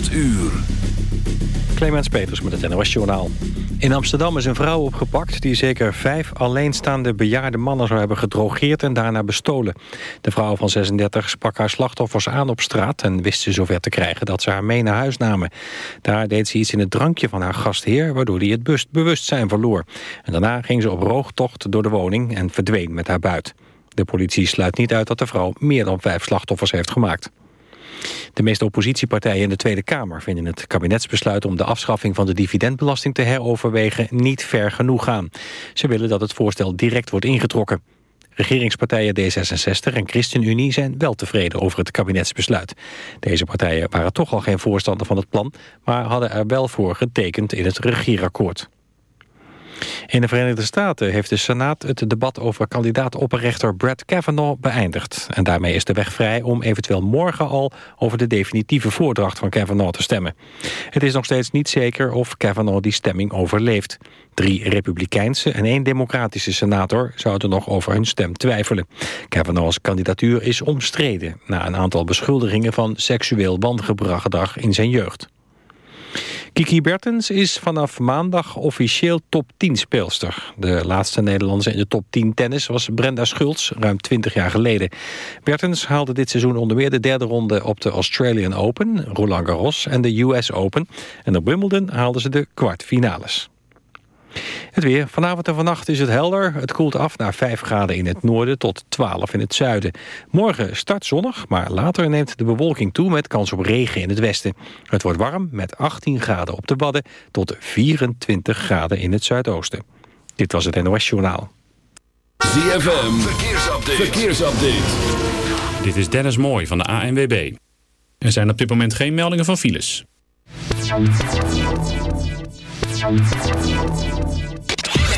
8 uur. Clemens Peters met het NOS Journaal. In Amsterdam is een vrouw opgepakt die zeker vijf alleenstaande bejaarde mannen zou hebben gedrogeerd en daarna bestolen. De vrouw van 36 sprak haar slachtoffers aan op straat en wist ze zover te krijgen dat ze haar mee naar huis namen. Daar deed ze iets in het drankje van haar gastheer waardoor hij het bewustzijn verloor. En daarna ging ze op roogtocht door de woning en verdween met haar buit. De politie sluit niet uit dat de vrouw meer dan vijf slachtoffers heeft gemaakt. De meeste oppositiepartijen in de Tweede Kamer vinden het kabinetsbesluit om de afschaffing van de dividendbelasting te heroverwegen niet ver genoeg gaan. Ze willen dat het voorstel direct wordt ingetrokken. Regeringspartijen D66 en ChristenUnie zijn wel tevreden over het kabinetsbesluit. Deze partijen waren toch al geen voorstander van het plan, maar hadden er wel voor getekend in het regeerakkoord. In de Verenigde Staten heeft de Senaat het debat over kandidaat-opperrechter Brett Kavanaugh beëindigd. En daarmee is de weg vrij om eventueel morgen al over de definitieve voordracht van Kavanaugh te stemmen. Het is nog steeds niet zeker of Kavanaugh die stemming overleeft. Drie republikeinse en één democratische senator zouden nog over hun stem twijfelen. Kavanaugh's kandidatuur is omstreden na een aantal beschuldigingen van seksueel wangedrag in zijn jeugd. Kiki Bertens is vanaf maandag officieel top 10 speelster. De laatste Nederlandse in de top 10 tennis was Brenda Schultz, ruim 20 jaar geleden. Bertens haalde dit seizoen onder meer de derde ronde op de Australian Open, Roland Garros en de US Open. En op Wimbledon haalden ze de kwartfinales. Het weer. Vanavond en vannacht is het helder. Het koelt af naar 5 graden in het noorden tot 12 in het zuiden. Morgen start zonnig, maar later neemt de bewolking toe... met kans op regen in het westen. Het wordt warm met 18 graden op de Wadden... tot 24 graden in het zuidoosten. Dit was het NOS Journaal. ZFM. Verkeersupdate. Verkeersupdate. Dit is Dennis Mooij van de ANWB. Er zijn op dit moment geen meldingen van files.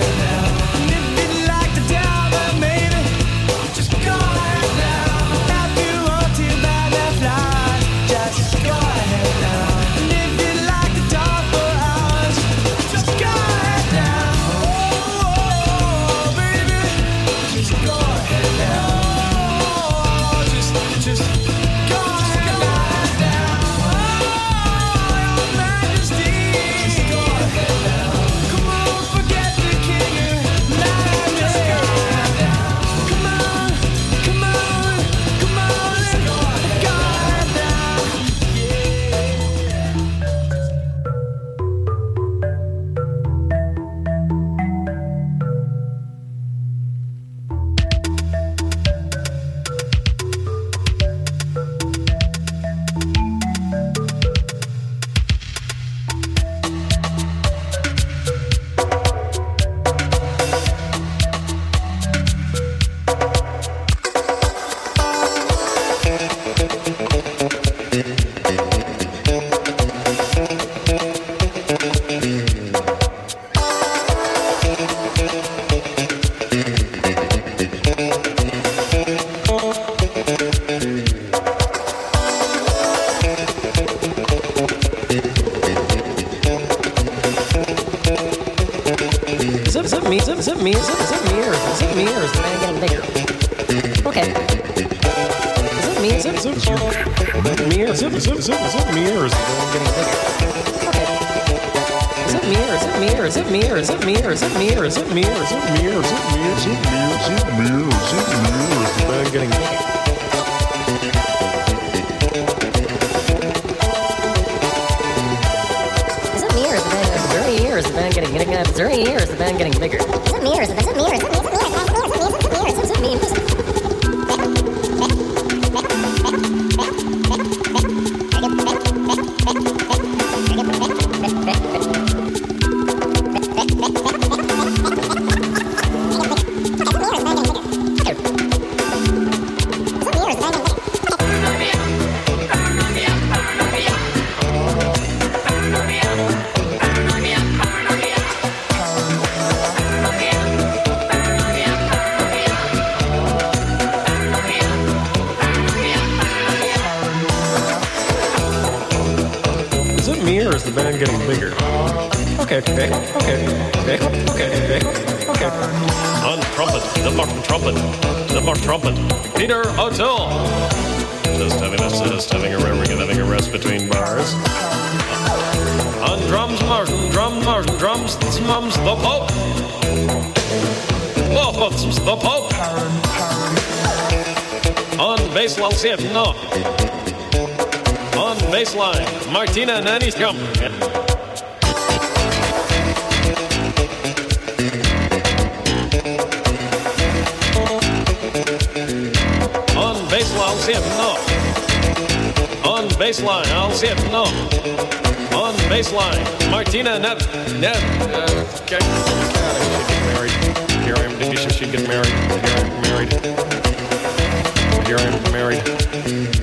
now. It's year, here, so then getting bigger. Martina and Annie's come. On baseline, zip, no. On baseline, I'll zip, no. On baseline, Martina, Nev, Nev, uh, okay. Here I am, Denise, she get married. Here I am, married. Here I am, married.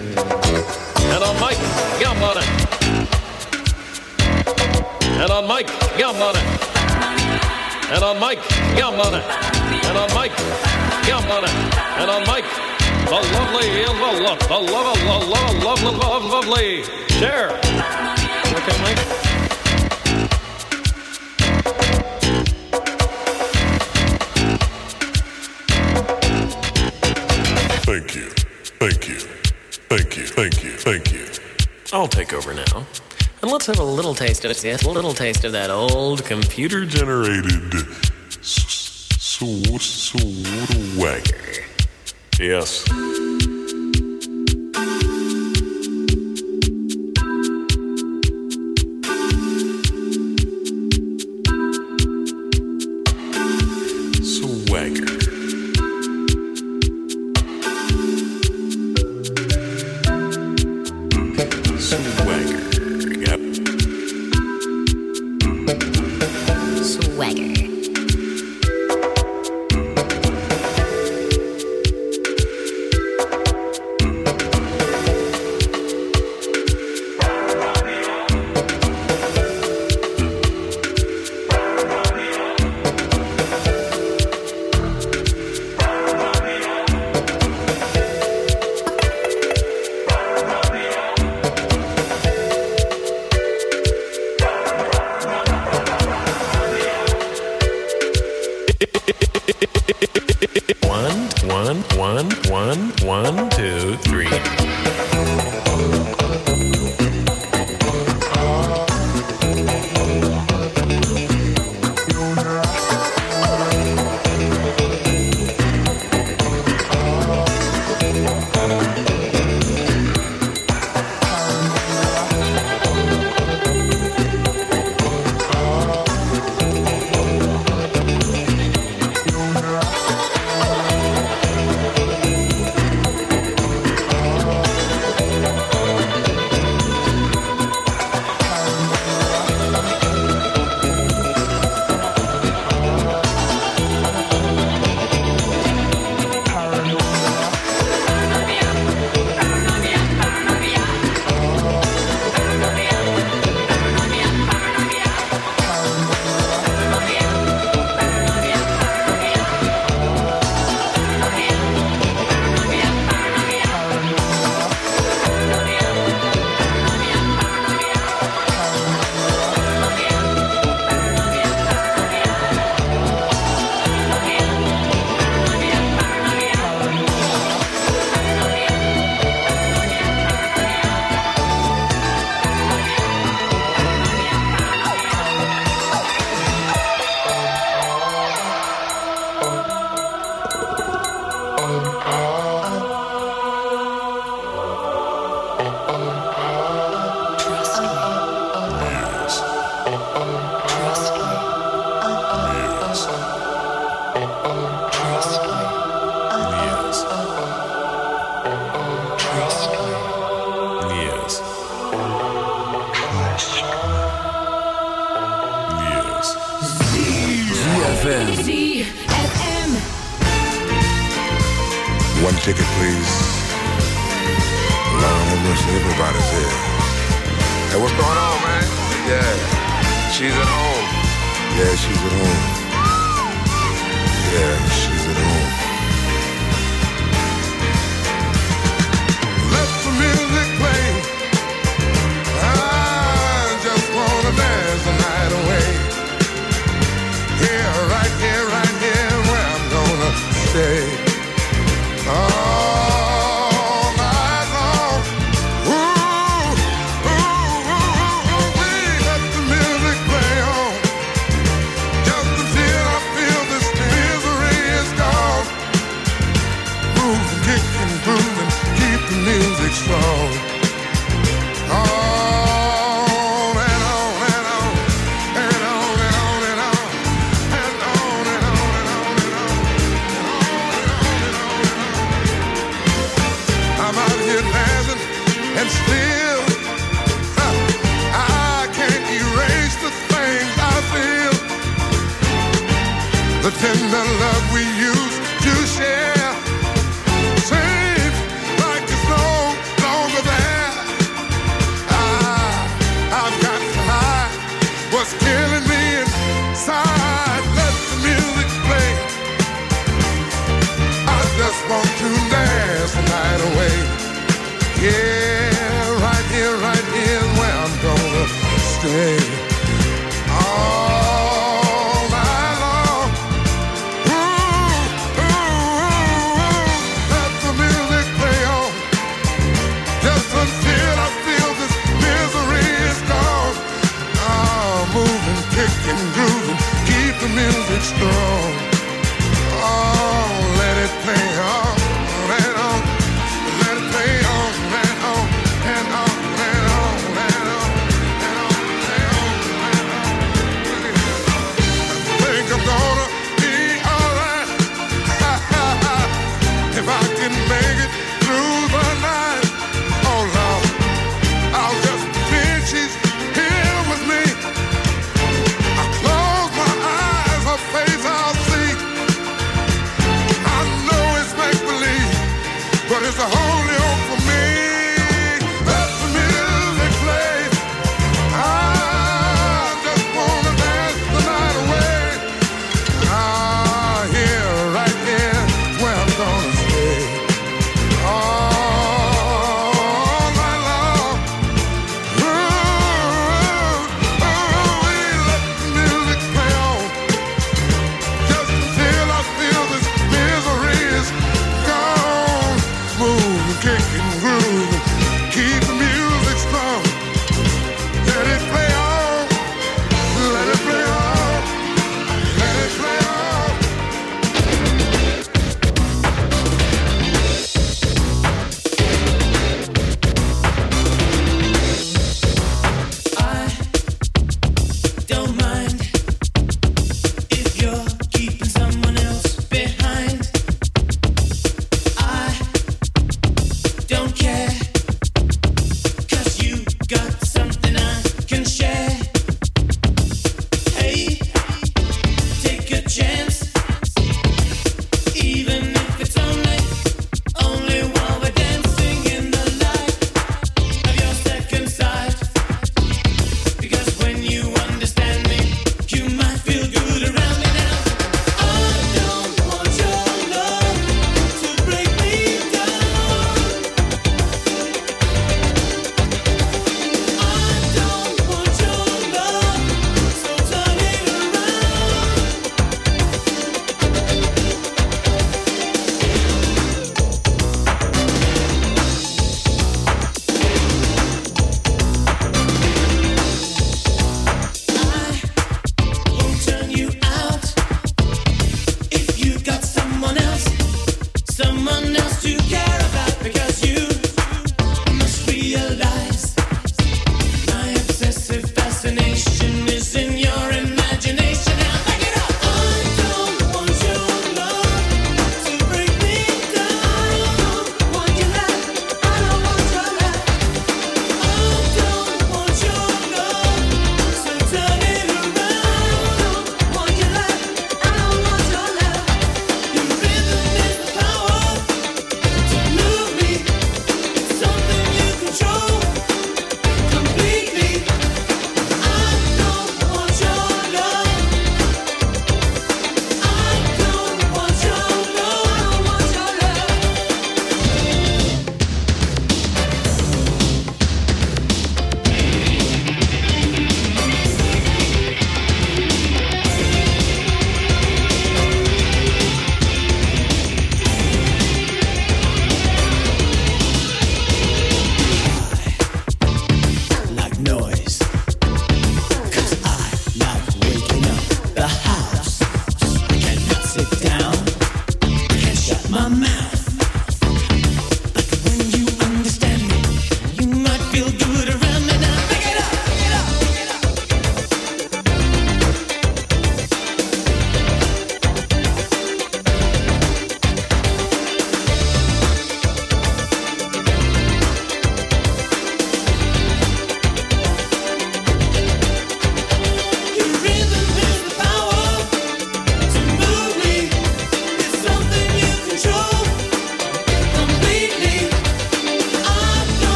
On Mike, yum on it. And on Mike, yum on it. And on Mike, yum on it. And on Mike, the lovely, the lovely, the lovely, the lovely, lovely, lovely the love, lovely. Share. Okay, Mike. Thank you. Thank you. Thank you. Thank you. Thank you. I'll take over now. And let's have a little taste of it. Yes, a little taste of that old computer generated s- wagger. Yes.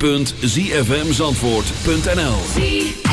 www.zfmzandvoort.nl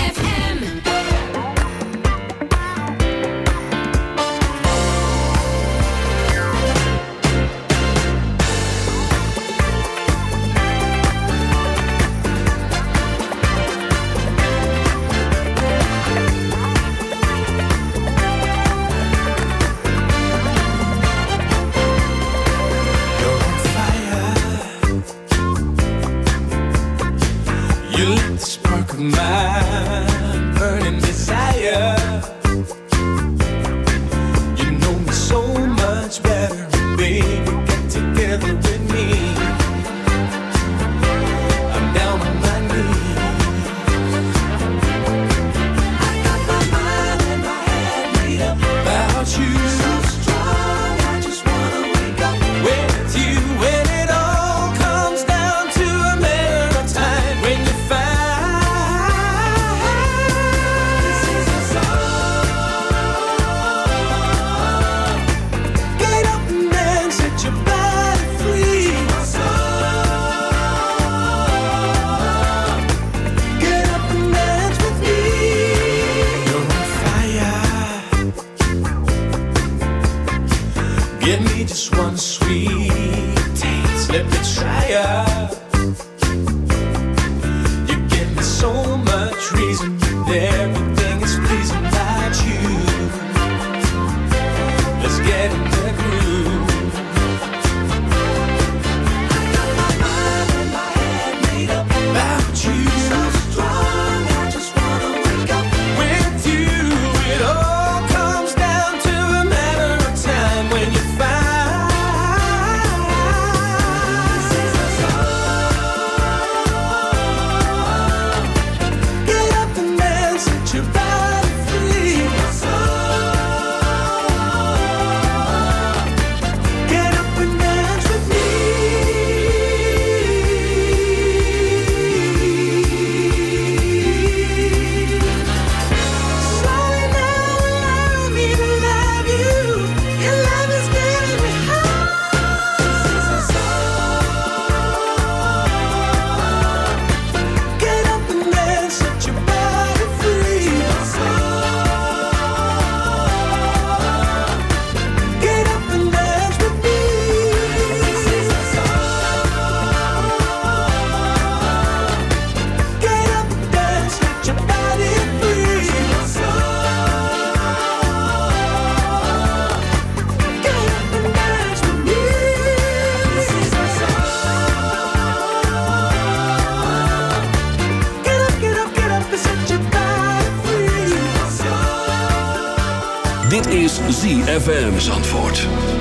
ZFM Zandvoort.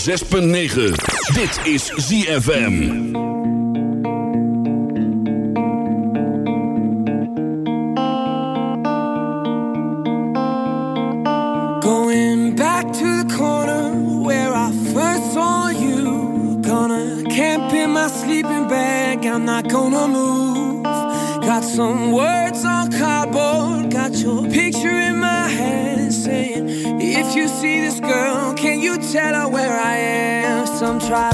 106.9. Dit is ZFM. Going back to the corner where I first saw you. Gonna camp in my sleeping bag. I'm not gonna move. Got some words on cardboard. Got your picture in my head saying, if you see this girl, Tell her where I am. Some try.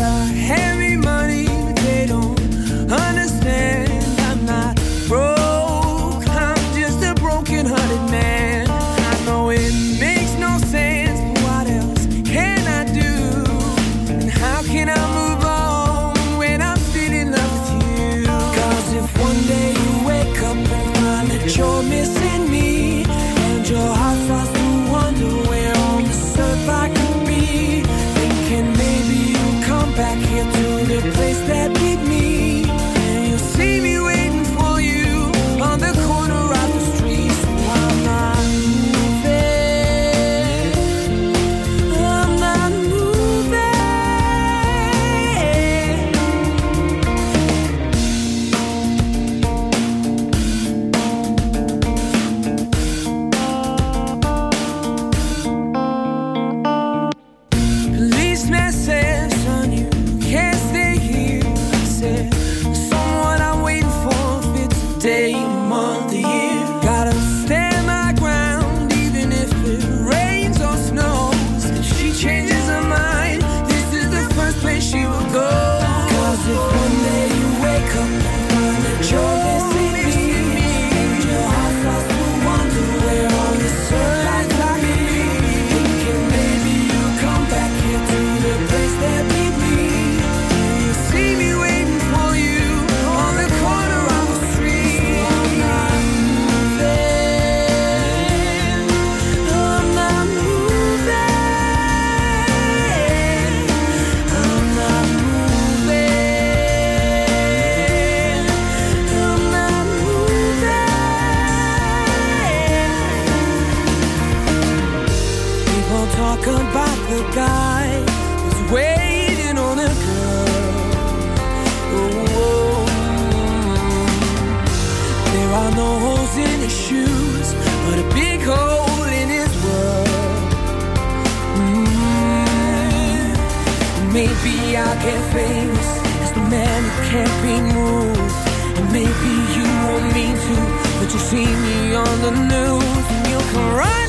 month, the year. can't face the man who can't be moved. And maybe you won't mean to, but you see me on the news and you'll cry.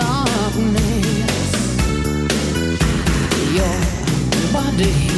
Darkness. Your body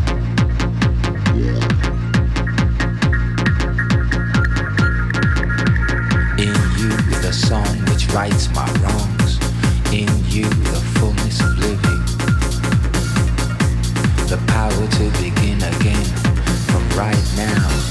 The song which rights my wrongs. In you, the fullness of living. The power to begin again from right now.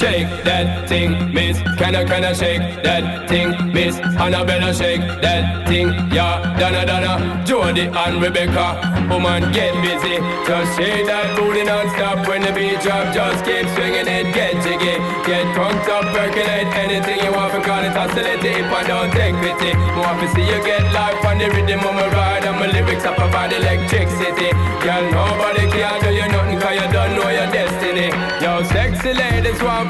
Shake that thing, miss. Can I, can I shake that thing, miss? Annabella, shake that thing, yeah. Donna, Donna, Jody and Rebecca. Woman, get busy. Just shake that booty non-stop when the beat drop. Just keep swinging it, get jiggy. Get drunk up, percolate anything you want. Because it's hostility if I don't take pity. More to see you get life on the rhythm of my ride. And my lyrics up about electricity. Girl, nobody can do you nothing cause you don't know your destiny. Yo, sexy ladies want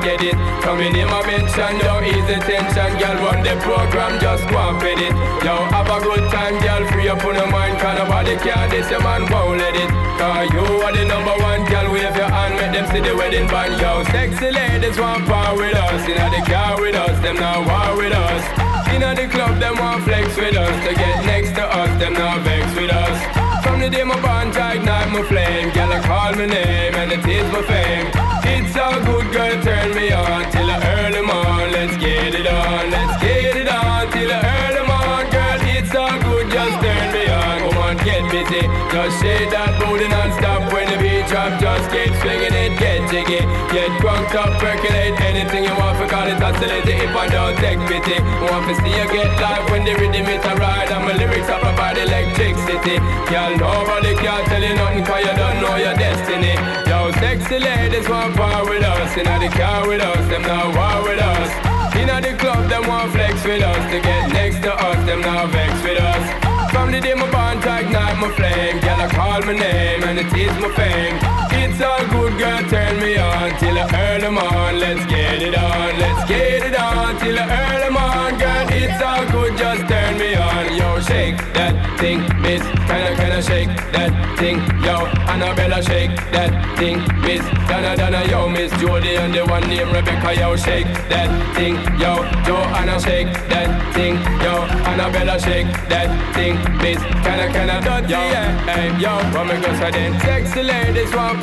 must get it. Coming in my mention, ease the tension. Girl, run the program, just go and fit it. Yo, have a good time, girl, free up on your mind. Cause nobody can this, your man won't let it. Cause you are the number one, your them see the wedding band. Yo, sexy ladies want power with us. Inna the car with us, them not war with us. Inna the club, them want flex with us. To get next to us, them not vex with us. From the day my bond I ignite my flame Girl, I call my name and it is my fame It's a good girl, turn me on Till I early morn, let's get it on Let's get it on till I early morn Girl, it's a good, just turn busy. Just shake that booty non-stop When the beat drop, just keep swinging it Get jiggy, get drunk up, percolate Anything you want, for call it oscillate If I don't take pity. Want to see you get live when the rhythm is a ride And my lyrics up about electricity. Girl, nobody can tell you nothing Cause you don't know your destiny. Yo, sexy ladies want part with us Inna the car with us, them not war with us. Inna the club, them want flex with us To get next to us, them now vex with us From the day my bond ignite my flame. Girl, I call my name and it is my fame It's all good, girl, turn me on Till I earn early morn, let's get it on Let's get it on till I earn early morn Girl, it's all good, just turn me on. Yo, shake that thing, miss. Kinda, kinda shake that thing? Yo, Annabella, shake that thing, miss. Donna, Donna, yo, miss. Jody And the one named Rebecca, yo, shake that thing. Yo, Joanna, shake that thing. Yo, Annabella, shake that thing, miss. Kinda, kinda, dirty, yeah. Hey, yo, me go say then. Sexy ladies want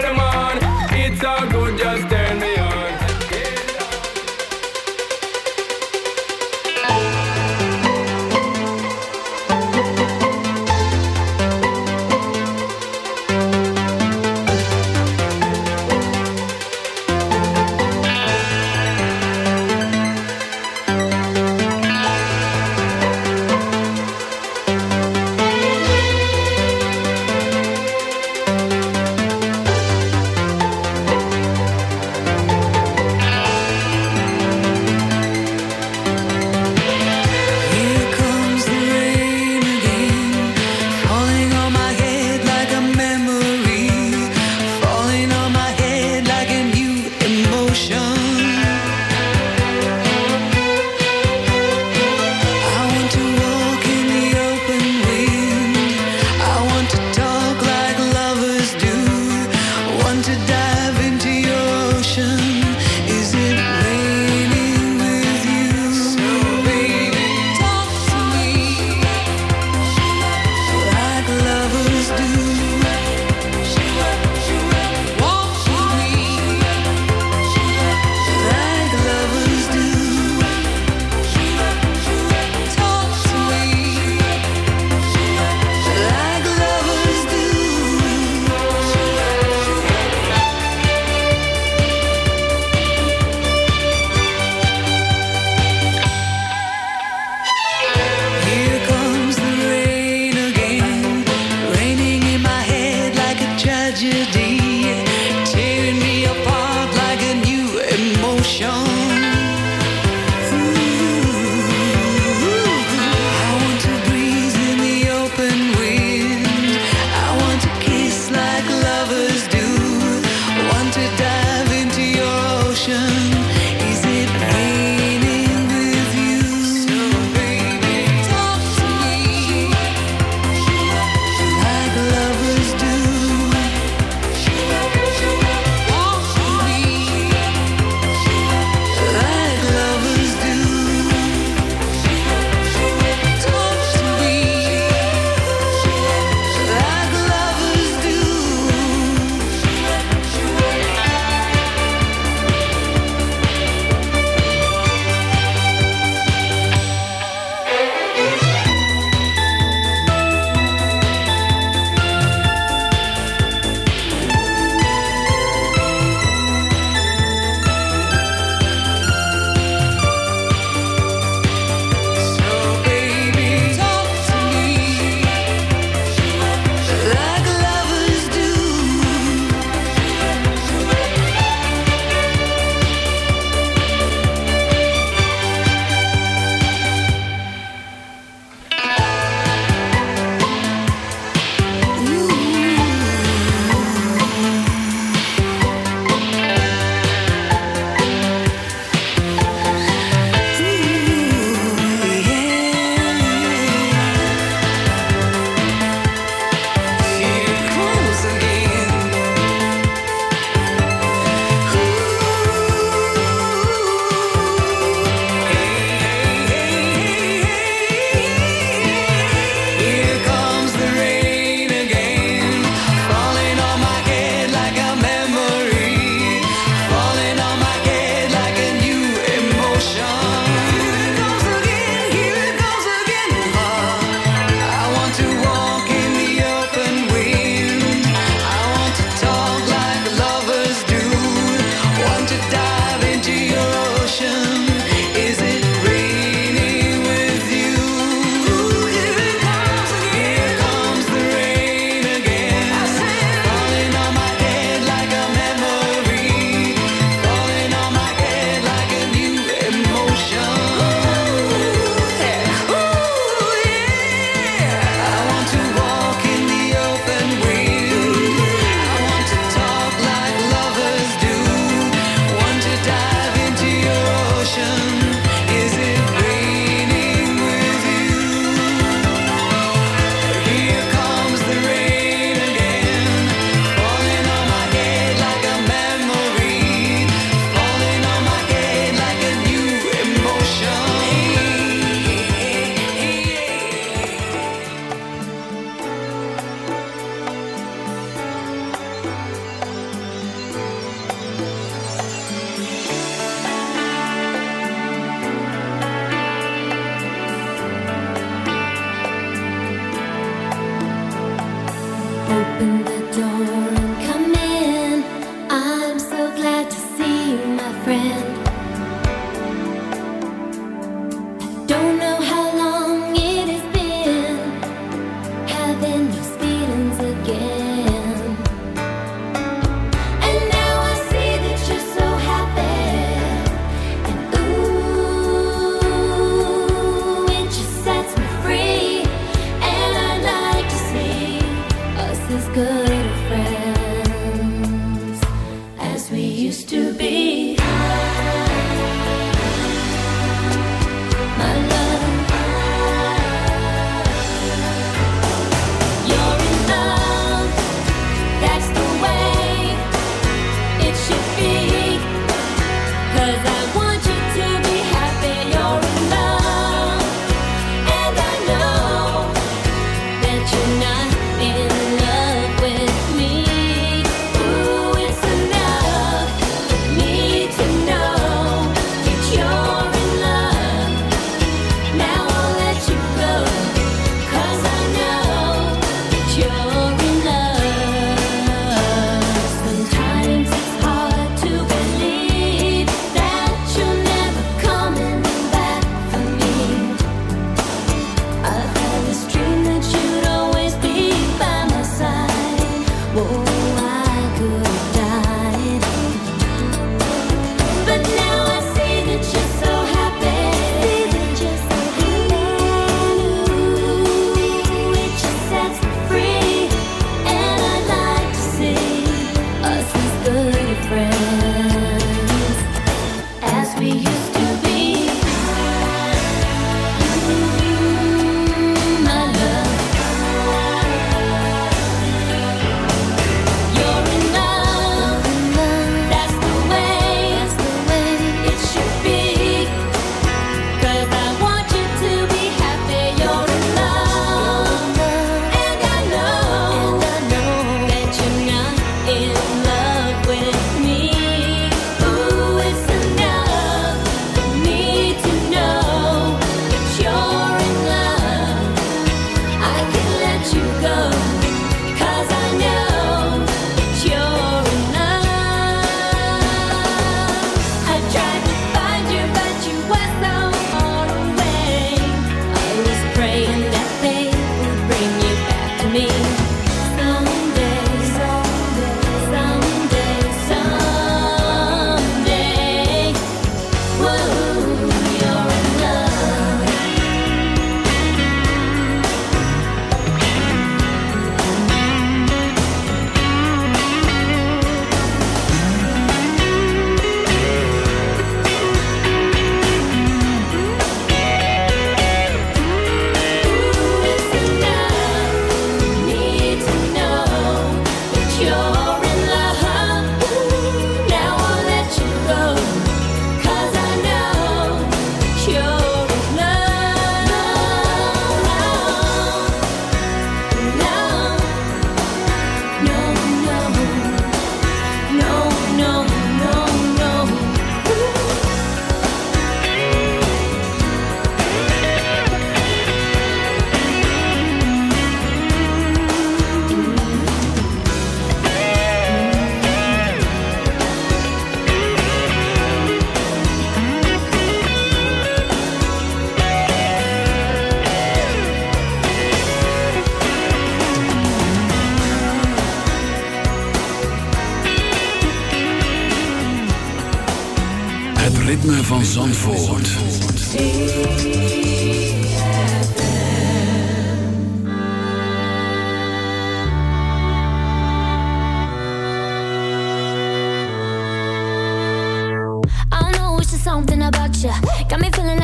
is good.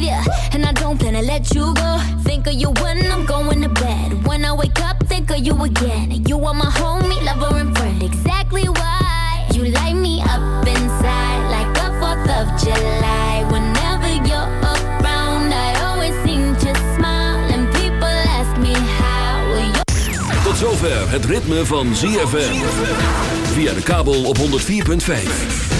have you. And I don't plan to let you go. Think of you when I'm going to bed. When I wake up, think of you again. You are my homie, lover, and friend. Exactly why you light me up inside like a 4th of July. Whenever you're around, I always seem to smile. And people ask me how. Well, you Tot zover het ritme van ZFM. Via de kabel op 104.5.